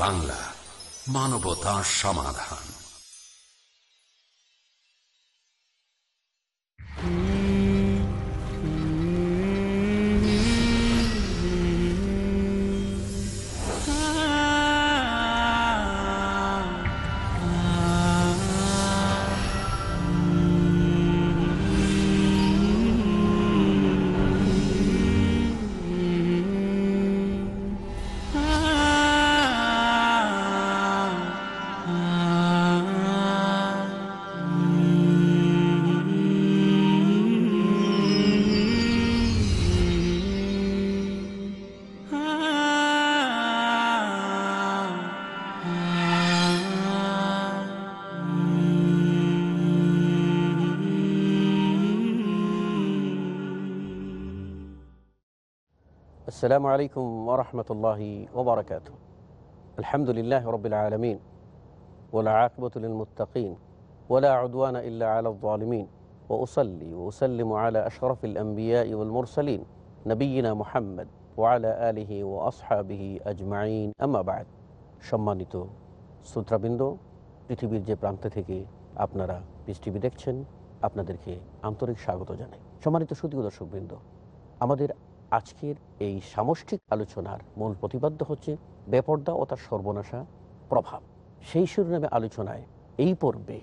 বাংলা মানবতা সমাধান। আসসালামু আলাইকুম ওরহমতুল্লাহি ওবরাকাত আলহামদুলিল্লাহ রবিল আলমিন ওলা আকবতুল মুতাকিন ওলা আদওয়ান ইল্লা আলমিন ও ওসল্লি ওসলিম আলা আশরফুল আম্বিয়া ইউল মুরসলিন নবীনা মোহাম্মদ ওয়ালা আলিহি ও আসহাবিহি আজমাইন আমাবাদ সম্মানিত শ্রোতাবৃন্দ, পৃথিবীর যে প্রান্ত থেকে আপনারা পিস টিভি দেখছেন, আপনাদেরকে আন্তরিক স্বাগত জানাই। সম্মানিত সুদীয় দর্শকবৃন্দ, আমাদের আজকের এই সামষ্টিক আলোচনার মূল প্রতিপাদ্য হচ্ছে বেপর্দা ও তার সর্বনাশা প্রভাব। সেই শিরোনামে আলোচনায় এই পর্বে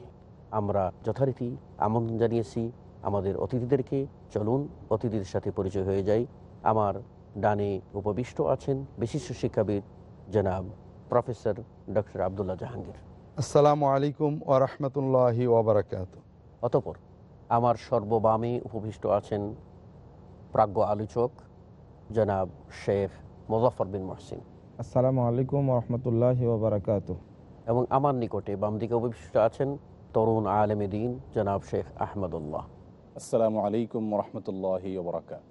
আমরা যথারীতি আমন্ত্রণ জানিয়েছি আমাদের অতিথিদেরকে চলুন অতিথিদের সাথে পরিচয় হয়ে যাই। আমার ডানে উপবিষ্ট আছেন বিশিষ্ট শিক্ষাবিদ জনাব প্রফেসর ডক্টর আবদুল্লাহ জাহাঙ্গীর। আসসালামু আলাইকুম ওরহমতুল্লাহি ওবরাকাত অতপর আমার সর্ববামে উপবিষ্ট আছেন প্রাজ্ঞ আলোচক জনাব শেখ মুজফর বিন মহসিন। আসসালামু আলাইকুম রহমতুল্লাহ ওবরাকাত এবং আমার নিকটে বাম দিকে উপবিষ্ট আছেন তরুণ আলেমে দিন জনাব শেখ আহমদুল্লাহ। আসসালামু আলাইকুম রহমতুল্লাহ বরাকাত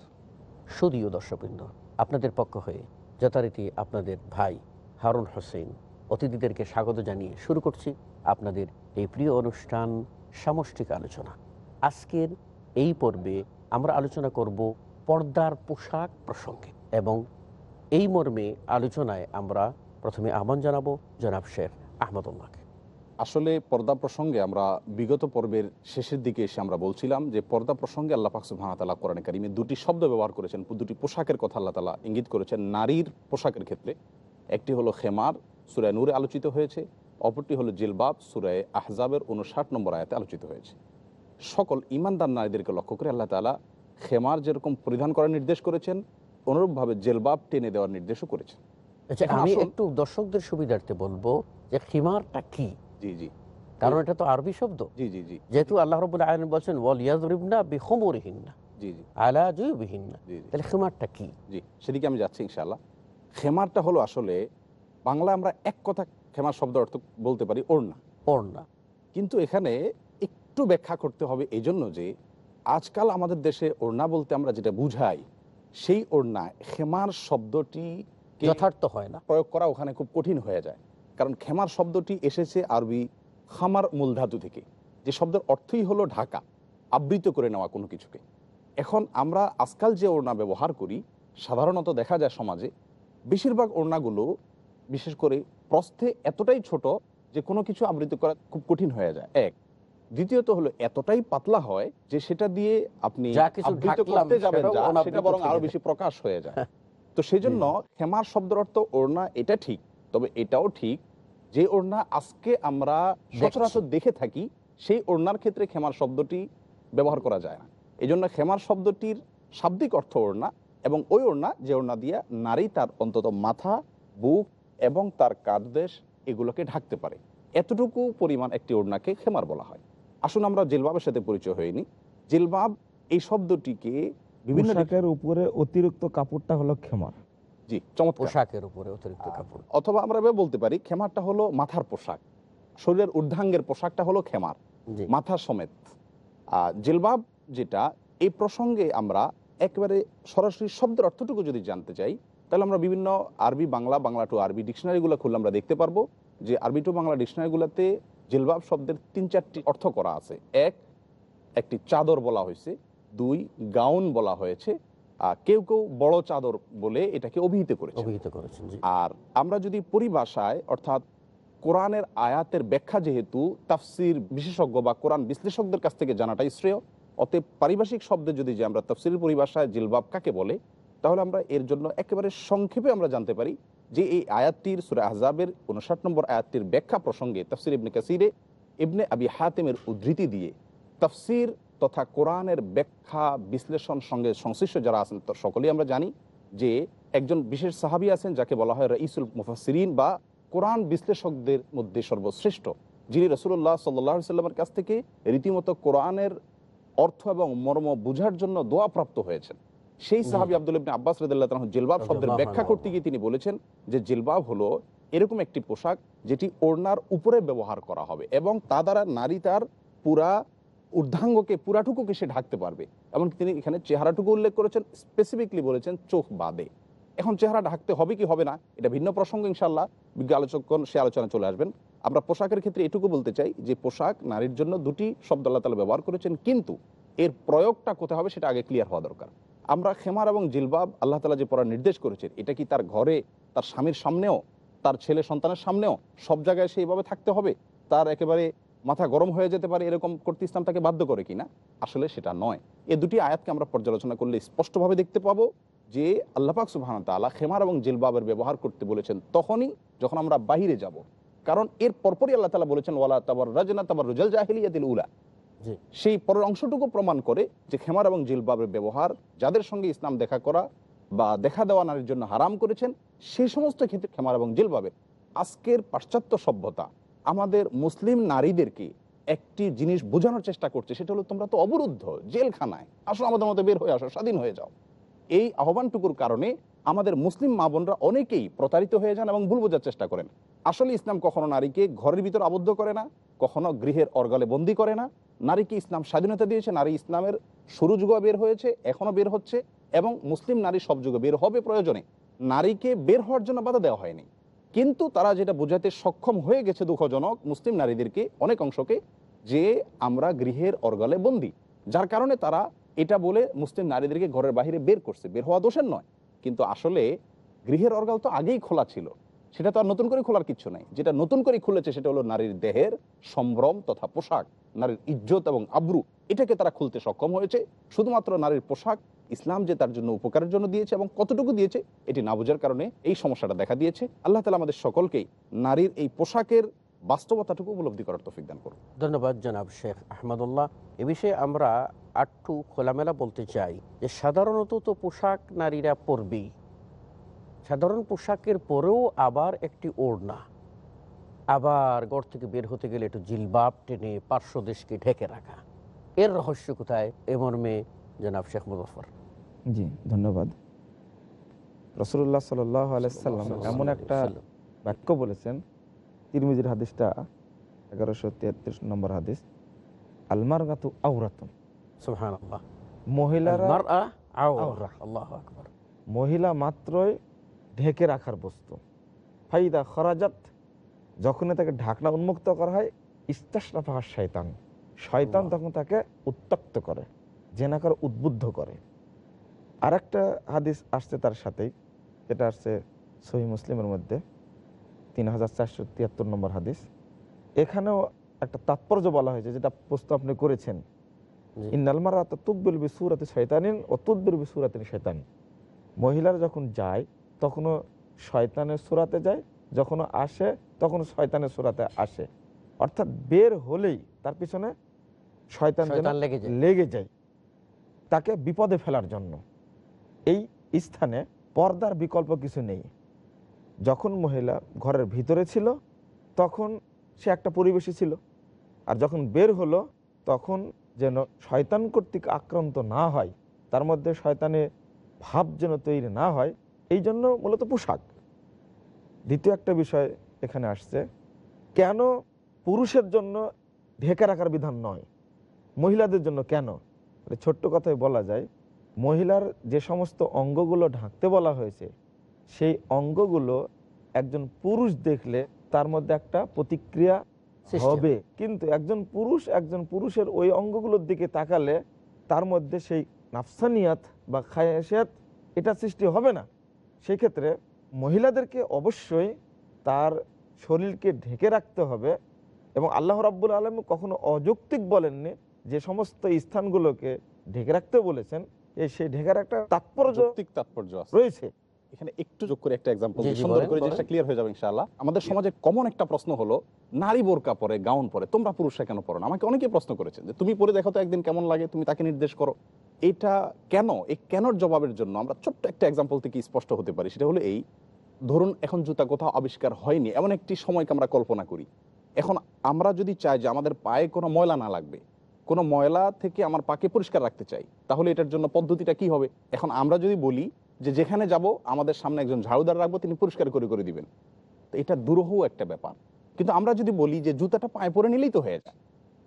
সুদীয় দর্শকবৃন্দ আপনাদের পক্ষ হয়ে যথারীতি আপনাদের ভাই হারুন হোসেন অতিথিদেরকে স্বাগত জানিয়ে শুরু করছি আপনাদের এই প্রিয় অনুষ্ঠান সামষ্টিক আলোচনা। আজকের এই পর্বে আমরা আলোচনা করব পর্দার পোশাক প্রসঙ্গে। এবং এই মর্মে আলোচনায় আমরা প্রথমে আহ্বান জানাব জনাব শেখ আহমদুল্লাহকে আসলে পর্দা প্রসঙ্গে আমরা বিগত পর্বের শেষের দিকে এসে আমরা বলছিলাম যে পর্দা প্রসঙ্গে আল্লাহ পাক সুবহানাহু কোরআন কারিমে দুটি শব্দ ব্যবহার করেছেন, দুটি পোশাকের কথা আল্লাহ তালা ইঙ্গিত করেছেন। নারীর পোশাকের ক্ষেত্রে একটি হলো খেমার সুরায় নূরে আলোচিত হয়েছে, অপরটি হলো জিলবাব সুরায় আহজাবের উনষাট নম্বর আয়াতে আলোচিত হয়েছে। সকল ইমানদার নারীদেরকে লক্ষ্য করে আল্লাহ তালা খেমার যেরকম পরিধান করার নির্দেশ করেছেন অনুরূপভাবে জেলবাব টেনে দেওয়ার নির্দেশও করেছেন। আচ্ছা আমি একটু দর্শকদের সুবিধার্থে বলব যে খিমারটা কি? জি জি। কারণ এটা তো আরবি শব্দ। জি জি জি। যেহেতু আল্লাহ রবুল আলম বলছেন ওয়াল ইয়াজরিবনা বিখমরিহিন্না জি জি। আলা তাহলে খিমারটা কি? জি সেদিকে আমি যাচ্ছি ইনশাআল্লাহ। খেমারটা হলো আসলে বাংলা আমরা এক কথা খেমার শব্দ অর্থ বলতে পারি ওড়না। ওড়না। কিন্তু এখানে একটু ব্যাখ্যা করতে হবে এই জন্য যে আজকাল আমাদের দেশে ওড়না বলতে আমরা যেটা বুঝাই সেই ওড়না খেমার শব্দটি যথার্থ হয় না। প্রয়োগ করা ওখানে খুব কঠিন হয়ে যায়। কারণ খেমার শব্দটি এসেছে আরবি খামার মূলধাতু থেকে যে শব্দের অর্থই হলো ঢাকা আবৃত করে নেওয়া কোনো কিছুকে। এখন আমরা আজকাল যে ওড়না ব্যবহার করি সাধারণত দেখা যায় সমাজে বেশিরভাগ ওড়নাগুলো বিশেষ করে প্রস্থে এতটাই ছোট যে কোনো কিছু আবৃত করা খুব কঠিন হয়ে যায়। এক দ্বিতীয়ত হলো এতটাই পাতলা হয় যে সেটা দিয়ে আপনি আবৃত করতে যাবেন যা সেটা বরং আরও বেশি প্রকাশ হয়ে যায়। তো সেই জন্য খেমার শব্দের অর্থ ওড়না এটা ঠিক তবে এটাও ঠিক যে ওড়না আজকে আমরা সচরাচর দেখে থাকি সেই ওড়নার ক্ষেত্রে খেমার শব্দটি ব্যবহার করা যায় না। এই জন্য খেমার শব্দটির শাব্দিক অর্থ ওড়না এবং ওই ওড়না যে ওড়না দিয়ে নারী তার অন্তত মাথা বুক এবং তার কাঁধদেশ এগুলোকে ঢাকতে পারে। এতটুকু পরিমাণ একটি ওড়নাকে খেমার বলা হয়। আসুন আমরা জেলবাবের সাথে পরিচয় হয়নি জেলবাব এই শব্দটিকে বিভিন্ন উপরে অতিরিক্ত কাপড়টা হলো খেমার। জি চমৎকার। পোশাকের উপরে অতিরিক্ত কাপড়। অথবা আমরা এভাবে বলতে পারি খেমারটা হলো মাথার পোশাক। শরীরের ঊর্ধ্বাঙ্গের পোশাকটা হলো খেমার। জি। মাথা সমেত। আর জিলবাব যেটা এই প্রসঙ্গে আমরা একবারে সরাসরি শব্দের অর্থটুকু যদি জানতে চাই তাহলে আমরা বিভিন্ন আরবি বাংলা বাংলা টু আরবি ডিকশনারিগুলো খুললে আমরা দেখতে পারব যে আরবি টু বাংলা ডিকশনারিগুলোতে জিলবাব শব্দের তিন চারটি অর্থ করা আছে। এক একটি চাদর বলা হয়েছে। দুই গাউন বলা হয়েছে। কেউ কেউ বড় চাদর বলে এটাকে অভিহিত করেছে অভিহিত করেছে আর আমরা যদি পরিভাষায় অর্থাৎ কোরআনের আয়াতের ব্যাখ্যা যেহেতু তাফসির বিশেষজ্ঞ বা কোরআন বিশ্লেষকদের কাছ থেকে জানাটাই শ্রেয়। অতএব পারিভাষিক শব্দে যদি যে আমরা তাফসিরের পরিভাষায় জিলবাব কাকে বলে তাহলে আমরা এর জন্য একেবারে সংক্ষেপে আমরা জানতে পারি। যে এই আয়াতটির সুরে আহজাবের উনষাট নম্বর আয়াতটির ব্যাখ্যা প্রসঙ্গে তফসির ইবনে কাসিরে ইবনে আবি হাতেমের উদ্ধৃতি দিয়ে তফসির তথা কোরআনের ব্যাখ্যা বিশ্লেষণ সঙ্গে সংশ্লিষ্ট যারা আছেন সকলেই আমরা জানি যে একজন বিশেষ সাহাবী আছেন যাকে বলা হয় রঈসুল মুফাসিরিন বা কোরআন বিশ্লেষকদের মধ্যে সর্বশ্রেষ্ঠ, যিনি রসুল্লাহ সাল্লাহ সাল্লামের কাছ থেকে রীতিমতো কোরআনের অর্থ এবং মর্ম বুঝার জন্য দোয়া প্রাপ্ত হয়েছেন। সেই সাহাবি আব্দুল ইবনে আব্বাস রদুল্লাহ জিলবাব শব্দের ব্যাখ্যা করতে গিয়ে তিনি বলেছেন যে জিলবাব হলো এরকম একটি পোশাক যেটি ওড়নার উপরে ব্যবহার করা হবে এবং তা দ্বারা নারী তার পুরা ঊর্ধ্বাঙ্গকে পুরাটুকুকে সে ঢাকতে পারবে। এমনকি তিনি এখানে চেহারাটুকু উল্লেখ করেছেন স্পেসিফিকলি বলেছেন চোখ বাদে। এখন চেহারা ঢাকতে হবে কি হবে না এটা ভিন্ন প্রসঙ্গ ইনশাল্লাহ বিজ্ঞ আলোচকগণ সে আলোচনা চলে আসবেন। আমরা পোশাকের ক্ষেত্রে এটুকু বলতে চাই যে পোশাক নারীর জন্য দুটি শব্দ আল্লাহ তালা ব্যবহার করেছেন কিন্তু এর প্রয়োগটা কোথায় হবে সেটা আগে ক্লিয়ার হওয়া দরকার। আমরা খেমার এবং জিলবাব আল্লাহ তালা যে পড়ার নির্দেশ করেছেন, এটা কি তার ঘরে, তার স্বামীর সামনেও, তার ছেলে সন্তানের সামনেও সব জায়গায় সেইভাবে থাকতে হবে? তার একেবারে মাথা গরম হয়ে যেতে পারে এরকম করতে ইসলাম তাকে বাধ্য করে কিনা? আসলে সেটা নয়। এ দুটি আয়াতকে আমরা পর্যালোচনা করলে স্পষ্টভাবে দেখতে পাবো যে আল্লাপাক সুবাহান তালা খেমার এবং জিলবাবের ব্যবহার করতে বলেছেন তখনই যখন আমরা বাহিরে যাব। কারণ এর পরপরই আল্লাহ তালা বলেছেন, ওয়ালা তাবার রাজনা তাবার রুজাল জাহিলিয়াতিল উলা। সেই পরের অংশটুকু প্রমাণ করে যে খেমার এবং জিলবাবের ব্যবহার, যাদের সঙ্গে ইসলাম দেখা করা বা দেখা দেওয়া নারীর জন্য হারাম করেছেন, সেই সমস্ত ক্ষেত্রে খেমার এবং জিলবাবের আজকের পাশ্চাত্য সভ্যতা আমাদের মুসলিম নারীদেরকে একটি জিনিস বোঝানোর চেষ্টা করছে, সেটা হলো তোমরা তো অবরুদ্ধ, জেলখানায়। আসো আমাদের মতো বের হয়ে আসো, স্বাধীন হয়ে যাও। এই আহ্বানটুকুর কারণে আমাদের মুসলিম মা বোনরা অনেকেই প্রতারিত হয়ে যান এবং ভুল বোঝার চেষ্টা করেন। আসলে ইসলাম কখনো নারীকে ঘরের ভিতর আবদ্ধ করে না, কখনো গৃহের অর্গলে বন্দি করে না। নারীকে ইসলাম স্বাধীনতা দিয়েছে, নারী ইসলামের শুরু যুগ বের হয়েছে এখনও বের হচ্ছে এবং মুসলিম নারী সব যুগে বের হবে প্রয়োজনে। নারীকে বের হওয়ার জন্য বাধা দেওয়া হয়নি। কিন্তু তারা যেটা বোঝাতে সক্ষম হয়ে গেছে দুঃখজনক, মুসলিম নারীদেরকে অনেক অংশকে যে আমরা গৃহের অর্গলে বন্দি। যার কারণে তারা এটা বলে মুসলিম নারীদেরকে ঘরের বাইরে বের করছে। বের হওয়া দোষের নয়। কিন্তু আসলে গৃহের অর্গাল তো আগেই খোলা ছিল। সেটা তো আর নতুন করে খোলার কিছু নাই। যেটা নতুন করে খুলেছে সেটা হলো নারীর দেহের সম্ভ্রম তথা পোশাক, নারীর ইজ্জত এবং আব্রু। এটাকে তারা খুলতে সক্ষম হয়েছে। শুধুমাত্র নারীর পোশাক ইসলাম যে তার জন্য উপকারের জন্য দিয়েছে এবং কতটুকু দিয়েছে, এটি না বোঝার কারণে এই সমস্যাটা দেখা দিয়েছে। আল্লাহ তালা আমাদের সকলকেই নারীর এই পোশাকের বাস্তবতাটুকু উপলব্ধি করার তফিক দান করুন। ধন্যবাদ জনাব শেখ আহমদুল্লাহ। এ বিষয়ে আমরা আটটু খোলামেলা বলতে চাই যে সাধারণত তো পোশাক নারীরা পরবেই। সাধারণ পোশাকের পরেও আবার একটি ওড়না। আবার ঘর থেকে বের হতে গেলে একটু জিলবাব টেনে পার্শ্বদেশকে ঢেকে রাখা। এর রহস্য কোথায়? এ মর্মে জনাব শেখ মুজফর জি ধন্যবাদ। রসুল্লাহ সাল আলাইসাল্লাম এমন একটা বাক্য বলেছেন তিরমিজির হাদিসটা এগারোশো তেত্রিশ নম্বর হাদিস আলমার গাতু আউরাতন মহিলারা। আল্লাহু আকবার। মহিলা মাত্রই ঢেকে রাখার বস্তু। ফাইদা খরাজাত যখনই তাকে ঢাকনা উন্মুক্ত করা হয় ইস্তাসরাফা শয়তান শয়তান তখন তাকে উত্তক্ত করে জেনাকার উদ্বুদ্ধ করে। আর একটা হাদিস আসছে তার সাথেই যেটা আসছে সহি মুসলিমের মধ্যে তিন হাজার চারশো তিয়াত্তর নম্বর হাদিস। এখানেও একটা তাৎপর্য বলা হয়েছে যেটা প্রশ্ন আপনি করেছেন। ইন্নালমারা তুকবিল বিসুরাতে শয়তানিন ও তুদ্বির বিসুরাতিন শয়তান মহিলারা যখন যায় তখনও শয়তানের সুরাতে যায় যখনও আসে তখন শয়তানের সুরাতে আসে। অর্থাৎ বের হলেই তার পিছনে শয়তান। লেগে যায়। তাকে বিপদে ফেলার জন্য। এই স্থানে পর্দার বিকল্প কিছু নেই। যখন মহিলা ঘরের ভিতরে ছিল তখন সে একটা পরিবেশে ছিল। আর যখন বের হলো তখন যেন শয়তান কর্তৃক আক্রান্ত না হয়, তার মধ্যে শয়তানে ভাব যেন তৈরি না হয়, এই জন্য মূলত পোশাক। দ্বিতীয় একটা বিষয় এখানে আসছে, কেন পুরুষের জন্য ঢেকে রাখার বিধান নয়? মহিলাদের জন্য কেন? ছোট্ট কথায় বলা যায়, মহিলার যে সমস্ত অঙ্গগুলো ঢাকতে বলা হয়েছে, সেই অঙ্গগুলো একজন পুরুষ দেখলে তার মধ্যে একটা প্রতিক্রিয়া হবে। কিন্তু একজন পুরুষ একজন পুরুষের ওই অঙ্গগুলোর দিকে তাকালে তার মধ্যে সেই নাফসানিয়াত বা খায়াসিয়াত এটা সৃষ্টি হবে না। সেই ক্ষেত্রে মহিলাদেরকে অবশ্যই তার শরীরকে ঢেকে রাখতে হবে এবং আল্লাহ রাব্বুল আলম কখনো অযৌক্তিক বলেননি যে সমস্ত স্থানগুলোকে ঢেকে রাখতে বলেছেন। এই সেই ঢেকার একটা তাৎপর্য তাৎপর্য রয়েছে। এখানে একটু যোগ করে একটা এক্সাম্পল সুন্দর করে। জিনিসটা ক্লিয়ার হয়ে যাবে ইনশাআল্লাহ। আমাদের সমাজে কমন একটা প্রশ্ন হলো নারী বোরকা পরে গাউন পরে তোমরা পুরুষরা কেন পরো না? আমাকে অনেকে প্রশ্ন করেছেন যে তুমি পরে দেখো তো একদিন কেমন লাগে তুমি তাকে নির্দেশ করো। এটা কেন? এই কেনর জবাবের জন্য আমরা ছোট্ট একটা এক্সাম্পল থেকে স্পষ্ট হতে পারি। সেটা হলো এই ধরুন এখন জুতা কোথাও আবিষ্কার হয়নি এমন একটি সময়কে আমরা কল্পনা করি। এখন আমরা যদি চাই যে আমাদের পায়ে কোনো ময়লা না লাগবে কোনো ময়লা থেকে আমার পাকে পরিষ্কার রাখতে চাই তাহলে এটার জন্য পদ্ধতিটা কি হবে? এখন আমরা যদি বলি যে যেখানে যাব, আমাদের সামনে একজন ঝাড়ুদার রাখব, তিনি পরিষ্কার করে করে দিবেন। তো এটা দুরূহ একটা ব্যাপার। কিন্তু আমরা যদি বলি যে জুতাটা পায়ে পরে নিলেই তো হয়ে যায়,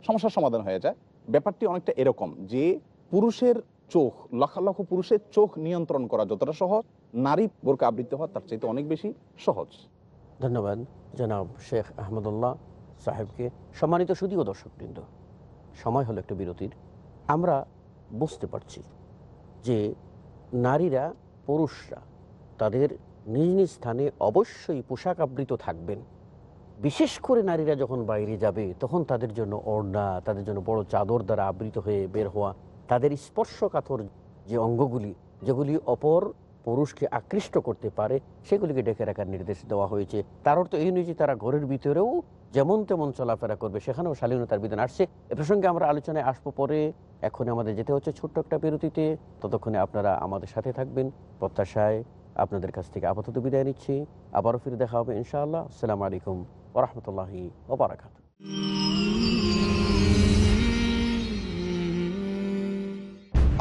সমস্যার সমাধান হয়ে যায়। ব্যাপারটি অনেকটা এরকম যে পুরুষের চোখ লক্ষ লক্ষ পুরুষের চোখ নিয়ন্ত্রণ করা যতটা সহজ, নারী বোরকা আবৃত্তি হওয়া তার চাইতে অনেক বেশি সহজ। ধন্যবাদ, জনাব শেখ আহমদুল্লাহ সাহেবকে। সম্মানিত সুদীয় দর্শকবৃন্দ, সময় হলো একটু বিরতির। আমরা বুঝতে পারছি যে নারীরা পুরুষরা তাদের নিজ নিজ স্থানে অবশ্যই পোশাক আবৃত থাকবেন। বিশেষ করে নারীরা যখন বাইরে যাবে, তখন তাদের জন্য ওড়না, তাদের জন্য বড় চাদর দ্বারা আবৃত হয়ে বের হওয়া, তাদের স্পর্শকাতর যে অঙ্গগুলি, যেগুলি অপর পুরুষকে আকৃষ্ট করতে পারে, সেগুলিকে ডেকে রাখার নির্দেশ দেওয়া হয়েছে। তার অর্থ এই নয় যে তারা ঘরের ভিতরেও যেমন তেমন চলাফেরা করবে, সেখানেও শালীনতার বিধান আসছে। এ প্রসঙ্গে আমরা আলোচনায় আসব পরে। এখন আমাদের যেতে হচ্ছে ছোট্ট একটা বিরতিতে। ততক্ষণে আপনারা আমাদের সাথে থাকবেন। প্রত্যাশায় আপনাদের কাছ থেকে আপাতত বিদায় নিচ্ছি। আবারও ফিরে দেখা হবে ইনশাআল্লাহ। আসসালামু আলাইকুম ওরহমতুল্লাহি ওবরাকাত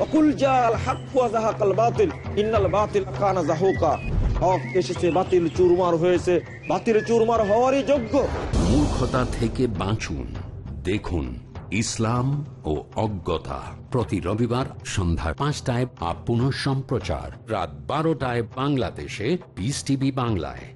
অকুল জাল হাক বাতিল, ইন্নাল বাতিল কানা যাহুকা হক এসেছে, বাতিল চুরমার হয়েছে। বাতিল চুরমার হওয়ারই যোগ্য। মূর্খতা থেকে বাঁচুন। দেখুন ইসলাম ও অজ্ঞতা প্রতি রবিবার সন্ধ্যা পাঁচটায় আপ সম্প্রচার রাত বারোটায় বাংলাদেশে পিস টিভি বাংলায়।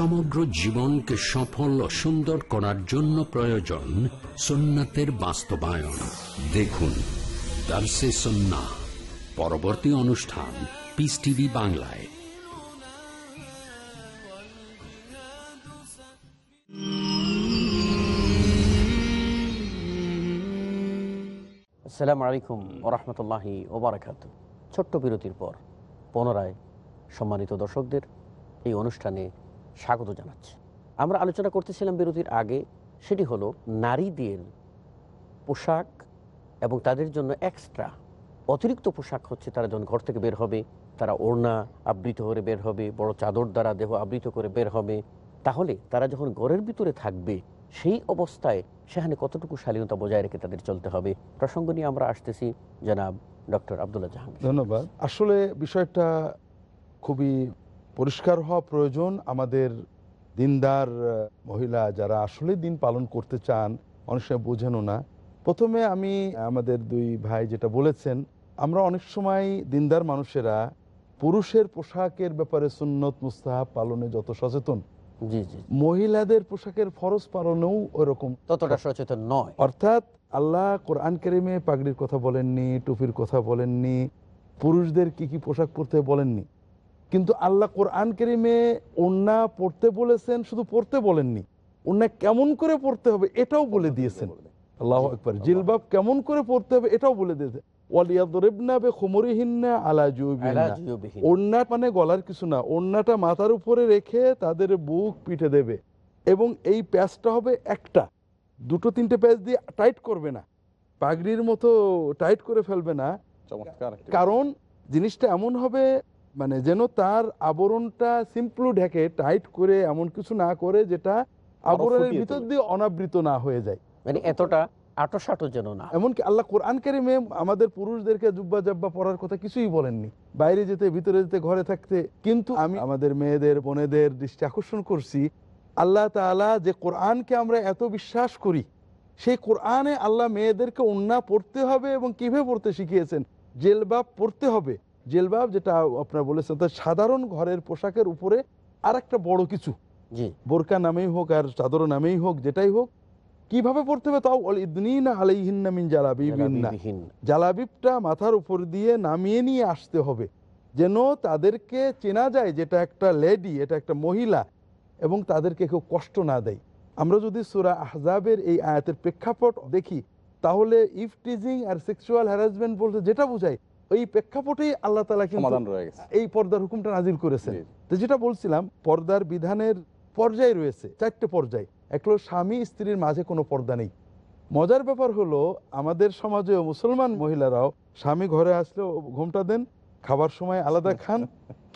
সমগ্র জীবনকে সফল ও সুন্দর করার জন্য প্রয়োজন সুন্নাতের বাস্তবায়ন। দেখুন, দার্সে সন্না পরবর্তী অনুষ্ঠান পিস টিভি বাংলায়। আসসালামু আলাইকুম ওরহমতুল্লাহি ওবরাকাত। ছোট্ট বিরতির পর পুনরায় সম্মানিত দর্শকদের এই অনুষ্ঠানে স্বাগত জানাচ্ছি। আমরা আলোচনা করতেছিলাম বিরতির আগে, সেটি হলো নারীদের পোশাক এবং তাদের জন্য এক্সট্রা অতিরিক্ত পোশাক হচ্ছে তারা যখন ঘর থেকে বের হবে, তারা ওড়না আবৃত করে বের হবে, বড় চাদর দ্বারা দেহ আবৃত করে বের হবে। তাহলে তারা যখন ঘরের ভিতরে থাকবে, সেই অবস্থায় সেখানে কতটুকু শালীনতা বজায় রেখে তাদের চলতে হবে? প্রসঙ্গ নিয়ে আমরা আসতেছি জনাব ডক্টর আবদুল্লাহ জাহাঙ্গীর। ধন্যবাদ। আসলে বিষয়টা খুবই পরিষ্কার হওয়া প্রয়োজন আমাদের দিনদার মহিলা যারা আসলে দিন পালন করতে চান অনেক সময় বোঝেনও না। প্রথমে আমি আমাদের দুই ভাই যেটা বলেছেন আমরা অনেক সময় দিনদার মানুষেরা পুরুষের পোশাকের ব্যাপারে সুন্নত মুস্তাহাব পালনে যত সচেতন জি জি মহিলাদের পোশাকের ফরজ পালনেও ওরকম ততটা সচেতন নয়। অর্থাৎ আল্লাহ কোরআন কেরিমে পাগড়ির কথা বলেননি টুপির কথা বলেননি পুরুষদের কি কি পোশাক পরতে বলেননি। কিন্তু আল্লাহ কোরআন কেরিমে ওন্না পড়তে বলেছেন শুধু পড়তে বলেননি ওন্না কেমন করে পড়তে হবে এটাও বলে দিয়েছেন। আল্লাহ একবার জিলবাব কেমন করে পড়তে হবে এটাও বলে ওড়না মানে গলার কিছু না ওড়নাটা মাথার উপরে রেখে তাদের বুক পিঠে দেবে এবং এই প্যাচটা হবে একটা। দুটো তিনটে প্যাচ দিয়ে টাইট করবে না পাগড়ির মতো টাইট করে ফেলবে না। চমৎকার কারণ জিনিসটা এমন হবে মানে যেন তার আবরণটা সিম্পলু ঢেকে টাইট করে এমন কিছু না করে যেটা আবরণের ভিতর দিয়ে অনাবৃত না হয়ে যায়। মানে এতটা আটোসাটো যেন না। এমনকি আল্লাহ কোরআন কারিমে আমাদের পুরুষদেরকে জুব্বা জাব্বা পড়ার কথা কিছুই বলেননি। বাইরে যেতে ভিতরে যেতে ঘরে থাকতে। কিন্তু আমি আমাদের মেয়েদের বোনেদের দৃষ্টি আকর্ষণ করছি আল্লাহ তাআলা যে কোরআনকে আমরা এত বিশ্বাস করি সেই কোরআনে আল্লাহ মেয়েদেরকে উন্না পড়তে হবে এবং কীভাবে পড়তে শিখিয়েছেন? জেলবাব পড়তে হবে। জেলবাব যেটা আপনার বলেছেন তা সাধারণ ঘরের পোশাকের উপরে আর একটা বড় কিছু। বোরকা নামেই হোক আর চাদর নামেই হোক যেটাই হোক কীভাবে পড়তে হবে তাও? আলাইহিন্না মিন জালাবিবিন্না। জালাবিবটা মাথার উপর দিয়ে নামিয়ে নিয়ে আসতে হবে যেন তাদেরকে চেনা যায় যেটা একটা লেডি এটা একটা মহিলা এবং তাদেরকে কেউ কষ্ট না দেয়। আমরা যদি সুরা আহজাবের এই আয়াতের প্রেক্ষাপট দেখি তাহলে ইফ টিজিং আর সেক্সুয়াল হ্যারাসমেন্ট বলতে যেটা বোঝায় ওই প্রেক্ষাপটেই আল্লাহ তালা কিন্তু সমাধান রয়ে গেছে। এই পর্দার হুকুমটা নাজিল করেছেন। তো যেটা বলছিলাম পর্দার বিধানের পর্যায় রয়েছে চারটে পর্যায়। এক হলো স্বামী স্ত্রীর মাঝে কোনো পর্দা নেই। মজার ব্যাপার হলো আমাদের সমাজে মুসলমান মহিলারাও স্বামী ঘরে আসলে ঘুমটা দেন খাবার সময় আলাদা খান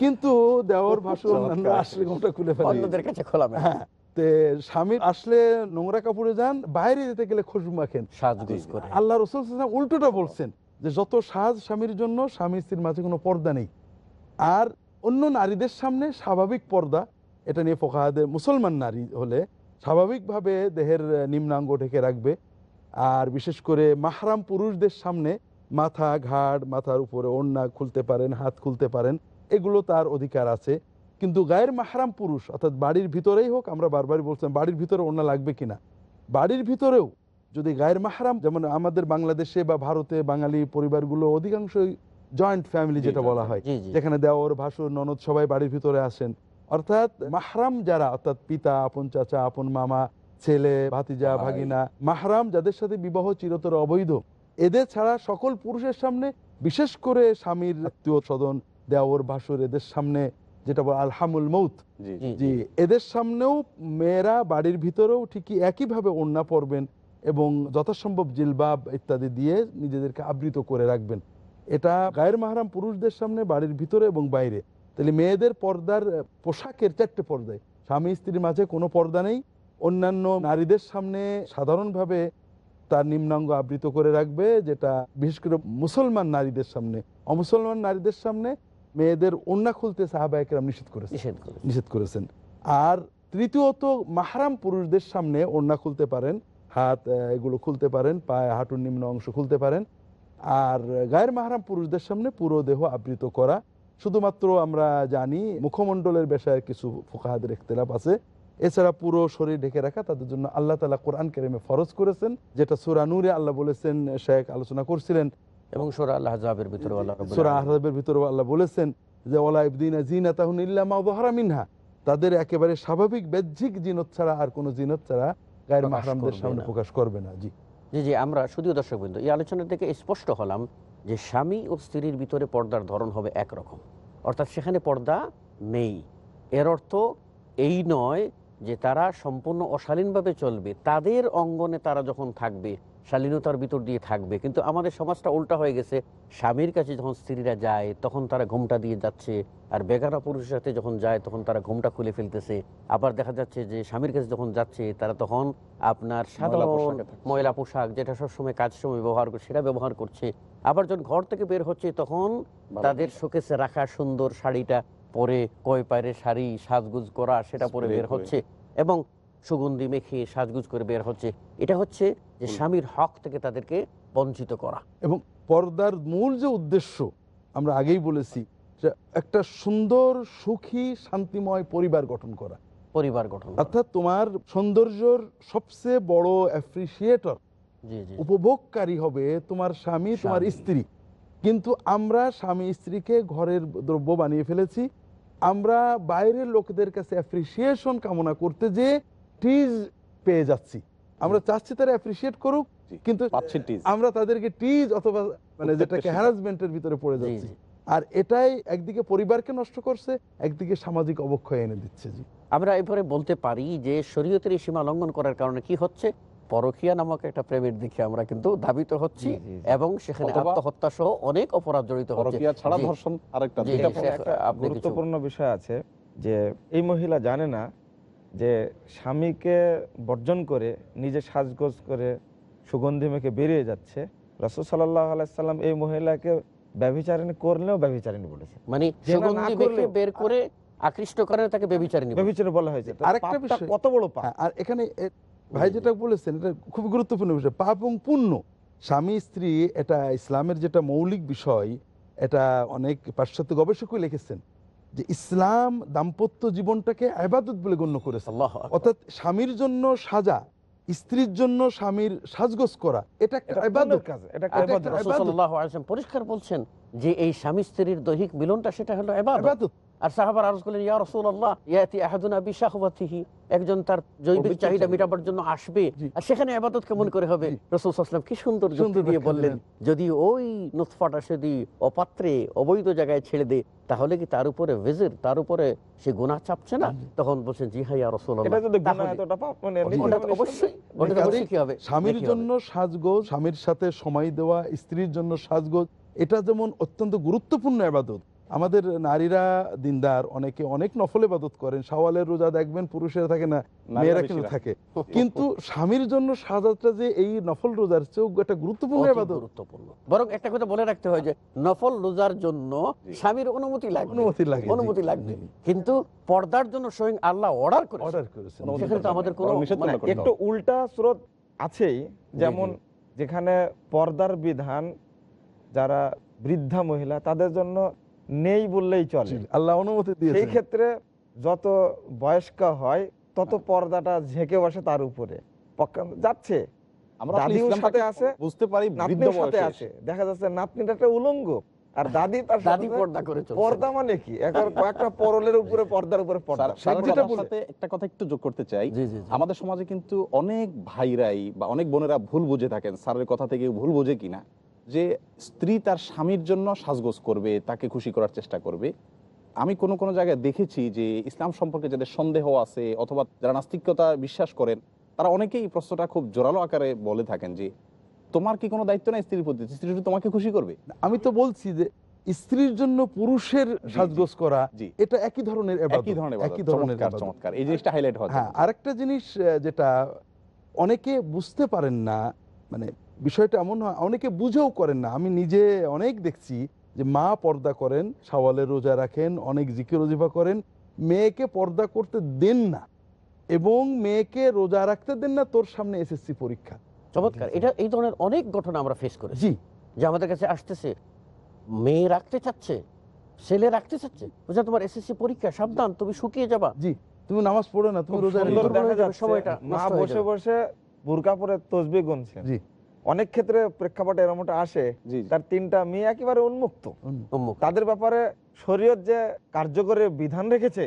কিন্তু দেওয়ার ভাষণ আসলে ঘুমটা খুলে ফেলে। অন্যদের কাছে খোলা। হ্যাঁ তে স্বামী আসলে নোংরা কাপড়ে যান বাইরে যেতে গেলে খুশবু মাখেন আল্লাহ রসুল উল্টোটা বলছেন যে যত সাজ স্বামীর জন্য স্বামী স্ত্রীর মাঝে কোনো পর্দা নেই। আর অন্য নারীদের সামনে স্বাভাবিক পর্দা, এটা নিয়ে ফোকাহাদের মুসলমান নারী হলে স্বাভাবিকভাবে দেহের নিম্নাঙ্গ ঢেকে রাখবে। আর বিশেষ করে মাহরাম পুরুষদের সামনে মাথা ঘাড়, মাথার উপরে ওড়না খুলতে পারেন, হাত খুলতে পারেন, এগুলো তার অধিকার আছে। কিন্তু গায়ের মাহরাম পুরুষ, অর্থাৎ বাড়ির ভিতরেই হোক, আমরা বারবারই বলছিলাম বাড়ির ভিতরে ওড়না লাগবে কিনা? বাড়ির ভিতরেও যদি গায়ের মাহরাম যেমন আমাদের বাংলাদেশে বা ভারতে বাঙালি পরিবারগুলো অধিকাংশই জয়েন্ট ফ্যামিলি যেটা বলা হয় যেখানে দেওর ভাসুর ননদ সবাই বাড়ির ভিতরে আসেন। অর্থাৎ মাহরাম যারা অর্থাৎ পিতা আপন চাচা আপন মামা ছেলে ভাতিজা ভাগিনা মাহরাম যাদের সাথে বিবাহ চিরতর অবৈধ এদের ছাড়া সকল পুরুষের সামনে বিশেষ করে স্বামীর আত্মীয় স্বজন দেওর ভাসুর এদের সামনে যেটা বলে আলহামুল মৌত জি। এদের সামনেও মেয়েরা বাড়ির ভিতরেও ঠিকই একইভাবে ওড়না পরবেন এবং যথাসম্ভব জিলবাব ইত্যাদি দিয়ে নিজেদেরকে আবৃত করে রাখবেন। এটা গায়ের মাহারাম পুরুষদের সামনে বাড়ির ভিতরে এবং বাইরে। তাহলে মেয়েদের পর্দার পোশাকের চারটে পর্দায়। স্বামী স্ত্রীর মাঝে কোনো পর্দা নেই। অন্যান্য নারীদের সামনে সাধারণভাবে তার নিম্নাঙ্গ আবৃত করে রাখবে যেটা বিশেষ করে মুসলমান নারীদের সামনে অমুসলমান নারীদের সামনে মেয়েদের ওন্না খুলতে সাহাবা একরাম নিষেধ করেছে নিষেধ করে নিষেধ করেছেন। আর তৃতীয়ত মাহারাম পুরুষদের সামনে ওড়না খুলতে পারেন। হাত এগুলো খুলতে পারেন পায়ে হাঁটুর নিম্ন অংশ খুলতে পারেন। আর গায়ের মাহারাম পুরুষদের সামনে পুরো দেহ আবৃত করা। শুধুমাত্র আমরা জানি মুখমণ্ডলের বিষয়ে কিছু ফোকাহাদের ইখতলাফ আছে। এছাড়া পুরো শরীর ঢেকে রাখা তাদের জন্য আল্লাহ তালা কোরআন কেরেমে ফরজ করেছেন যেটা সুরা নূরে আল্লাহ বলেছেন শেখ আলোচনা করছিলেন। এবং সোরা আল্লাহ জাবের ভিতরে সুরা। আহরাবের ভিতরে আল্লাহ বলেছেন যে ওলা ইবদিনা জিনাতাহুন ইল্লা মা যাহারা মিনহা। তাদের একেবারে স্বাভাবিক বাহ্যিক জিনত ছাড়া আর কোনো জিনত ছাড়া গায়ের মাহরামদের সামনে প্রকাশ করবে না জি। জি জি আমরা শুধু এই আলোচনা থেকে স্পষ্ট হলাম যে স্বামী ও স্ত্রীর ভিতরে পর্দার ধরন হবে একরকম। অর্থাৎ সেখানে পর্দা নেই। এর অর্থ এই নয় যে তারা সম্পূর্ণ অশালীনভাবে চলবে। তাদের অঙ্গনে তারা যখন থাকবে শালীনতার ভিতর দিয়ে থাকবে। কিন্তু আমাদের সমাজটা উল্টা হয়ে গেছে। স্বামীর কাছে যখন স্ত্রীরা যায় তখন তারা ঘুমটা দিয়ে যাচ্ছে। আর বেগারা পুরুষের সাথে যখন যায় তখন তারা ঘুমটা খুলে ফেলতেছে। আবার দেখা যাচ্ছে যে স্বামীর কাছে যখন যাচ্ছে তারা তখন আপনার সাধারণ ময়লা পোশাক যেটা সবসময় কাজ সময় ব্যবহার করে সেটা ব্যবহার করছে। আবার যখন ঘর থেকে বের হচ্ছে তখন তাদের শোকেসে রাখা সুন্দর শাড়িটা পরে কয় পায়ের শাড়ি সাজগুজ করা সেটা পরে বের হচ্ছে। এবং সুগন্ধি মেখে সাজগুজ করে বের হচ্ছে। এটা হচ্ছে যে স্বামীর হক থেকে তাদেরকে বঞ্চিত করা। এবং পর্দার মূল যে উদ্দেশ্য আমরা আগেই বলেছি যে একটা সুন্দর সুখী শান্তিময় পরিবার গঠন করা। পরিবার গঠন অর্থাৎ তোমার সৌন্দর্যর সবচেয়ে বড় অ্যাপ্রিসিয়েটর উপভোগকারী হবে তোমার স্বামী তোমার স্ত্রী। কিন্তু আমরা স্বামী স্ত্রীকে ঘরের দ্রব্য বানিয়ে ফেলেছি। আমরা বাইরের লোকদের কাছে অ্যাপ্রিসিয়েশন কামনা করতে যে টিজ পেয়ে যাচ্ছি। আমরা চাচ্ছি তারা অ্যাপ্রিসিয়েট করুক কিন্তু আমরা তাদেরকে টিজ অথবা মানে যেটাকে হ্যারাসমেন্টের ভিতরে পড়ে যাচ্ছি। আর এটাই একদিকে পরিবারকে নষ্ট করছে একদিকে সামাজিক অবক্ষয় এনে দিচ্ছে জি। আমরা এরপরে বলতে পারি যে শরীয়তের এই সীমা লঙ্ঘন করার কারণে কি হচ্ছে? পরকিয়া নামক একটা প্রেমের দিকে আমরা কিন্তু ধাবিত হচ্ছি। এবং সেখানে আত্মহত্যা সহ অনেক অপরাধ জড়িত হচ্ছে। পরকীয়া ছাড়া ধর্ষণ আরেকটা গুরুত্বপূর্ণ বিষয় আছে যে এই মহিলা জানে না যে স্বামীকে বর্জন করে নিজে সাজগোজ করে সুগন্ধি মেখে বেরিয়ে যাচ্ছে রসুল সাল্লাহ আলাইসাল্লাম এই মহিলাকে ব্যভিচারিণী করলেও ব্যভিচারিণী বলেছে। মানে সুগন্ধি মেখে বের করে আকৃষ্ট করে তাকে বেবিচারী নিবে ব্যভিচারী বলা হয়েছে। আরেকটা বিষয়- কত বড় পাপ। হ্যাঁ, আর এখানে ভাই যেটা বলেছেন এটা খুব গুরুত্বপূর্ণ বিষয়। পাপ এবং পুণ্য। স্বামী স্ত্রী এটা ইসলামের যেটা মৌলিক বিষয় এটা অনেক পাশ্চাত্য গবেষকই লিখেছেন। যে ইসলাম দাম্পত্য জীবনটাকে আবাদত বলে গণ্য করে আল্লাহ অর্থাৎ স্বামীর জন্য সাজা স্ত্রীর জন্য স্বামীর সাজগোজ করা এটা পরিষ্কার বলছেন যে এই স্বামী স্ত্রীর দৈহিক মিলনটা সেটা হলো আবাদত। আর সাহাবার আরজ করলেন ইয়া রাসূলুল্লাহ ইয়াতি আহাদুনা বিশাহওয়াতিহি। একজন তার জৈবিক চাহিদা। মেটাবার জন্য আসবে। আর সেখানে ইবাদত কেমন করে হবে। রাসূল সাল্লাল্লাহু আলাইহি ওয়াসাল্লাম কি সুন্দর যুক্তি সুন্দর দিয়ে বললেন যদি ওই নুতফাটা যদি অপাত্রে অবৈধ জায়গায় ছেড়ে দেয় তাহলে কি তার উপরে ভেজের তার উপরে সে গুনাহ চাপছে না? তখন বলছেন জি হ্যাঁ ইয়া রাসূলুল্লাহ। এটা যদি গুনাহ তাহলে- এতটা পাপ মানে তো কাজেই অবশ্যই কি হবে? স্বামীর জন্য সাজগোজ স্বামীর সাথে সময় দেওয়া স্ত্রীর জন্য সাজগোজ এটা যেমন অত্যন্ত গুরুত্বপূর্ণ আবাদত আমাদের নারীরা দিনদার অনেকে অনেক নফল ইবাদত করেন সওয়ালের রোজা দেখবেন পুরুষেরা থাকে না মেয়েরা কিন্তু থাকে। কিন্তু স্বামীর জন্য সাজাটা যে এই নফল রোজার চেয়েও একটা গুরুত্বপূর্ণ গুরুত্বপূর্ণ। বরং একটা কথা বলে রাখতে হয় যে নফল রোজার জন্য স্বামীর অনুমতি লাগবে। অনুমতি লাগে, অনুমতি লাগবে। কিন্তু পর্দার জন্য স্বয়ং আল্লাহ অর্ডার করে অর্ডার করেছেন। সেখানে তো আমাদের কোনো নিষেধ মানে একটু উল্টা স্রোত আছেই যেমন যেখানে পর্দার বিধান যারা বৃদ্ধা মহিলা তাদের জন্য নেই বললেই চলে। আল্লাহ অনুমতি দিয়ে সেই ক্ষেত্রে যত বয়স্কা হয় তত পর্দাটা ঝেঁকে বসে তার উপরে। যাচ্ছে। আমরা আসলে দাদিও ইসলামটাকে সাথে আছে, বুঝতে পারি সাথে আছে। দেখা যাচ্ছে নাতনিটা একটা উলঙ্গ আর দাদি তার দাদি পর্দা করে পর্দা মানে কি? কয়েকটা পরলের উপরে পর্দার উপরে পর্দা। একটা কথা একটু যোগ করতে চাই। আমাদের সমাজে কিন্তু অনেক ভাইরাই বা অনেক বোনেরা ভুল বুঝে থাকেন। স্যারের কথা থেকে ভুল বুঝে কিনা। যে স্ত্রী তার স্বামীর জন্য সাজগোজ করবে তাকে খুশি করার চেষ্টা করবে। আমি কোনো কোনো জায়গায় দেখেছি যে ইসলাম সম্পর্কে যাদের সন্দেহ আছে অথবা যারা নাস্তিকতা বিশ্বাস করেন তারা অনেকেই এই প্রশ্নটা খুব জোরালো আকারে বলে থাকেন যে তোমার কি কোনো দায়িত্ব নাই স্ত্রীর প্রতি? স্ত্রী তোমাকে খুশি করবে? আমি তো বলছি যে স্ত্রীর জন্য পুরুষের। সাজগোজ করা। এটা একই ধরনের একই ধরনের একই ধরনের চমৎকার এই জিনিসটা হাইলাইট হয় হ্যাঁ আরেকটা জিনিস যেটা অনেকে বুঝতে পারেন না মানে বিষয়টা এমন হয় অনেকে বুঝেও করেন না। আমি নিজে অনেক দেখছি যে মা পর্দা করেন সওয়ালের রোজা রাখেন অনেক জিকির রজিফা করেন মেয়েকে পর্দা করতে দেন না এবং মেয়েকে রোজা রাখতে দেন না তোর সামনে এসএসসি পরীক্ষা। চমৎকার। এটা এই ধরনের অনেক ঘটনা আমরা ফেস করেছি। জি। যে আমাদের কাছে আসতেছে মেয়ে রাখতে চাচ্ছে ছেলে রাখতে চাচ্ছে বুঝা তোমার এসএসসি পরীক্ষা সাবধান তুমি শুকিয়ে যাবা। জি তুমি নামাজ পড়ো না তুমি রোজা সময়টা মা বসে বসে বুরকা পরে তসবি গুনছেন জি। অনেক ক্ষেত্রে প্রেক্ষাপটে এরমটা আসে। তার তিনটা মেয়ে একেবারে উন্মুক্ত। তাদের ব্যাপারে শরীয়ত যে কার্যকরী বিধান রেখেছে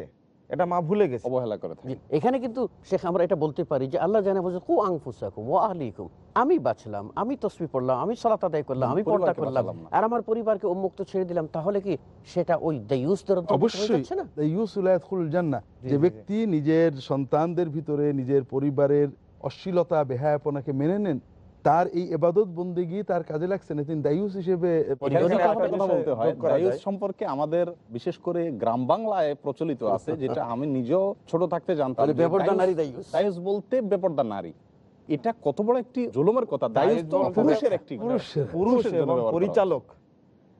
এটা মা ভুলে গেছে। অবহেলা করে থাকে। এখানে কিন্তু শেখ আমরা এটা বলতে পারি যে আল্লাহ জানে বলছে কু আংফুসাকুম ও আহলিকুম। আমি বাঁচলাম আমি তসবি পড়লাম আমি সালাত আদায় করলাম আমি পর্দা করলাম আর আমার পরিবারকে উন্মুক্ত ছেড়ে দিলাম তাহলে কি সেটা ওই অন্তর্ভুক্ত অবশ্যই না? ইউসুল জান্না যে ব্যক্তি নিজের সন্তানদের ভিতরে নিজের পরিবারের অশ্লীলতা বেহায়াপনাকে মেনে নেন তার এই এবাদত বন্দিগি তার কাজে লাগছে না। তিনি দায়ুস হিসেবে হয়। সম্পর্কে আমাদের বিশেষ করে গ্রাম বাংলায় প্রচলিত আছে যেটা আমি নিজেও ছোট থাকতে জানতাম দায়ুস- বলতে বেপরদা নারী। এটা কত বড় একটি জুলুমের কথা। দায়ুস তো পুরুষের একটি পুরুষের। পুরুষ। পরিচালক।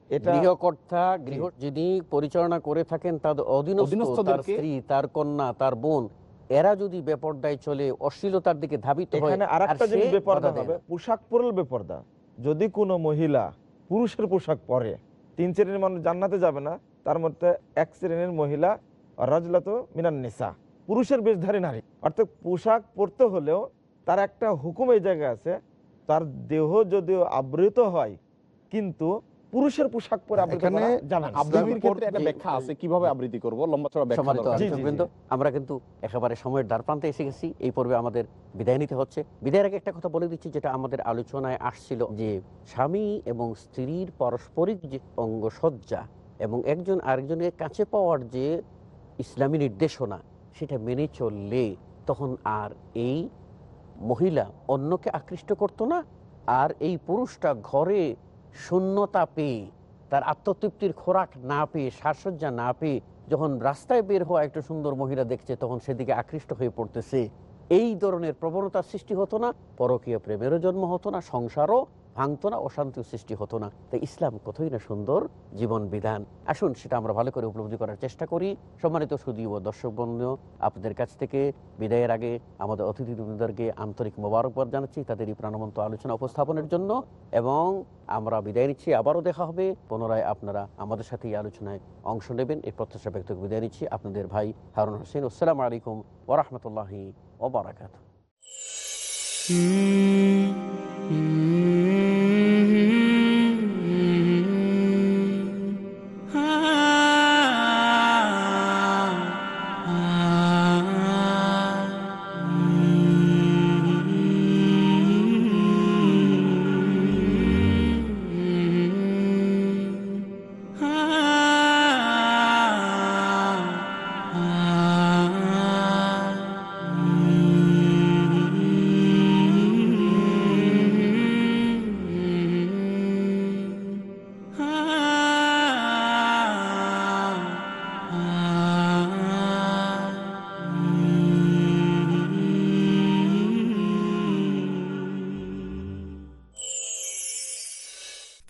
এটা গৃহকর্তা গৃহ যিনি পরিচালনা করে থাকেন তাদের অধীনস্থ তার স্ত্রী তার কন্যা তার বোন এরা যদি বেপর্দায় চলে অশ্লীলতার দিকে ধাবিত হয় এখানে আর একটা সে জিনিস বেপর্দা হবে। পোশাক পরল বেপর্দা। যদি কোনো মহিলা পুরুষের পোশাক পরে তিন শ্রেণির মানুষ জান্নাতে যাবে না তার মধ্যে এক শ্রেণির মহিলা রাজলাত মিনান নিসা পুরুষের বেশধারী নারী। অর্থাৎ পোশাক পরতে হলেও তার একটা হুকুম এই জায়গায় আছে তার দেহ যদিও আবৃত হয় কিন্তু পুরুষের পোশাক পরে এখানে। আবৃত্তির ক্ষেত্রে একটা ব্যাখ্যা আছে কীভাবে আবৃত্তি করব? লম্বা চড়া ব্যাখ্যা দর্শকবৃন্দ, আমরা কিন্তু একেবারে সময়ের দ্বার প্রান্তে এসে গেছি। এই পর্বে আমাদের বিদায় নিতে হচ্ছে। বিদায়ের আগে একটা কথা বলে দিচ্ছি যেটা আমাদের আলোচনায় আসছিল যে স্বামী এবং স্ত্রীর পারস্পরিক যে অঙ্গসজ্জা এবং একজন আরেকজনের কাছে পাওয়ার যে ইসলামী নির্দেশনা সেটা মেনে চললে তখন আর এই মহিলা অন্যকে আকৃষ্ট করতো না আর এই পুরুষটা ঘরে শূন্যতা পেয়ে, তার আত্মতৃপ্তির খোরাক না পেয়ে, সাজসজ্জা না পেয়ে যখন রাস্তায় বের হওয়া একটা সুন্দর মহিলা দেখছে, তখন সেদিকে আকৃষ্ট হয়ে পড়তেছে। এই ধরনের প্রবণতার সৃষ্টি হতো না, পরকীয় প্রেমেরও জন্ম হতো না, সংসারও ভাঙতো না অশান্তির সৃষ্টি হতো না। তাই ইসলাম কতই না সুন্দর জীবন বিধান। আসুন সেটা আমরা ভালো করে উপলব্ধি করার চেষ্টা করি। সম্মানিত সুদী ও দর্শক বন্ধু, আপনাদের কাছ থেকে বিদায়ের আগে আমাদের অতিথিবৃন্দদেরকে আন্তরিক মোবারকবাদ জানাচ্ছি তাদের এই প্রাণবন্ত আলোচনা উপস্থাপনের জন্য এবং আমরা বিদায় নিচ্ছি, আবারও দেখা হবে। পুনরায় আপনারা আমাদের সাথে এই আলোচনায় অংশ নেবেন। এই প্রত্যাশা ব্যক্ত বিদায় নিচ্ছি। আপনাদের ভাই হারুন হোসেন, আসসালামু আলাইকুম ওরহমতুল্লাহি ওবরাকাত